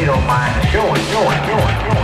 They don't mind showing, showing, showing, showing,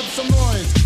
up some noise.